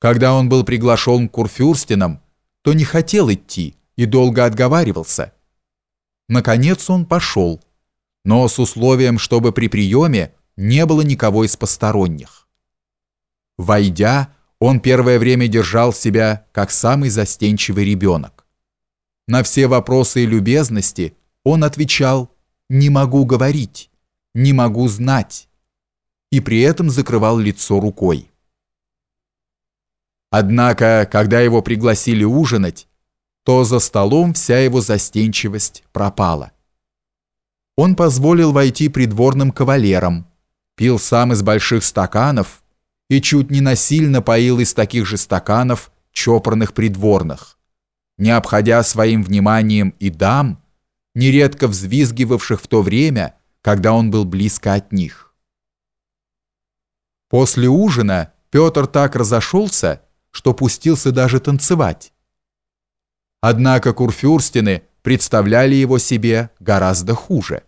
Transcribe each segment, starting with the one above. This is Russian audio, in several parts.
Когда он был приглашен к Курфюрстинам, то не хотел идти и долго отговаривался. Наконец он пошел, но с условием, чтобы при приеме не было никого из посторонних. Войдя, он первое время держал себя как самый застенчивый ребенок. На все вопросы и любезности он отвечал «не могу говорить», «не могу знать» и при этом закрывал лицо рукой. Однако, когда его пригласили ужинать, то за столом вся его застенчивость пропала. Он позволил войти придворным кавалерам, пил сам из больших стаканов и чуть не насильно поил из таких же стаканов чопорных придворных, не обходя своим вниманием и дам, нередко взвизгивавших в то время, когда он был близко от них. После ужина Петр так разошелся, что пустился даже танцевать. Однако курфюрстины представляли его себе гораздо хуже.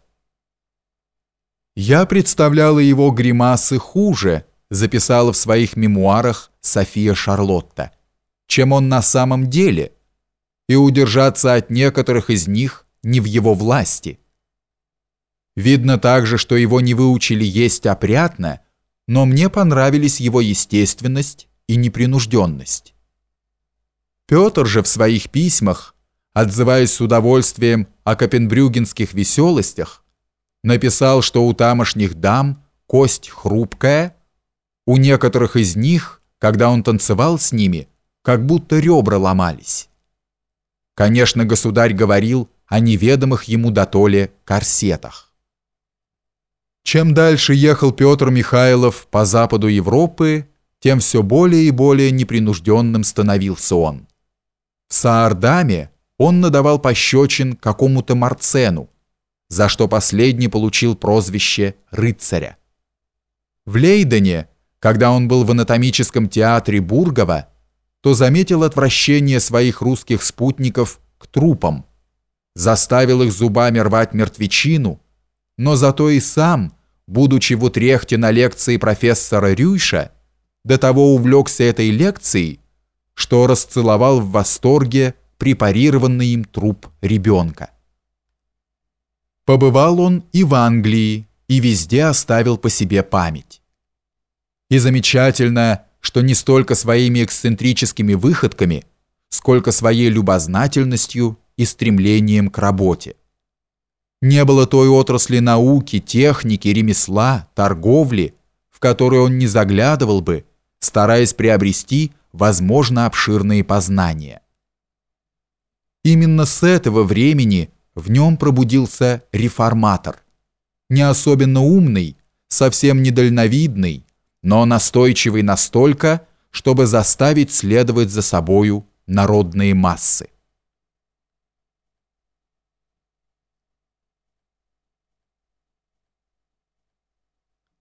«Я представляла его гримасы хуже», записала в своих мемуарах София Шарлотта, чем он на самом деле, и удержаться от некоторых из них не в его власти. Видно также, что его не выучили есть опрятно, но мне понравились его естественность и непринужденность. Петр же в своих письмах, отзываясь с удовольствием о копенбрюгенских веселостях, написал, что у тамошних дам кость хрупкая, у некоторых из них, когда он танцевал с ними, как будто ребра ломались. Конечно, государь говорил о неведомых ему дотоле корсетах. Чем дальше ехал Петр Михайлов по западу Европы, тем все более и более непринужденным становился он. В Саардаме он надавал пощечин какому-то Марцену, за что последний получил прозвище «рыцаря». В Лейдене, когда он был в анатомическом театре Бургова, то заметил отвращение своих русских спутников к трупам, заставил их зубами рвать мертвечину, но зато и сам, будучи в Утрехте на лекции профессора Рюйша, до того увлекся этой лекцией, что расцеловал в восторге препарированный им труп ребенка. Побывал он и в Англии, и везде оставил по себе память. И замечательно, что не столько своими эксцентрическими выходками, сколько своей любознательностью и стремлением к работе. Не было той отрасли науки, техники, ремесла, торговли, в которую он не заглядывал бы, стараясь приобрести, возможно, обширные познания. Именно с этого времени в нем пробудился реформатор, не особенно умный, совсем недальновидный, но настойчивый настолько, чтобы заставить следовать за собою народные массы.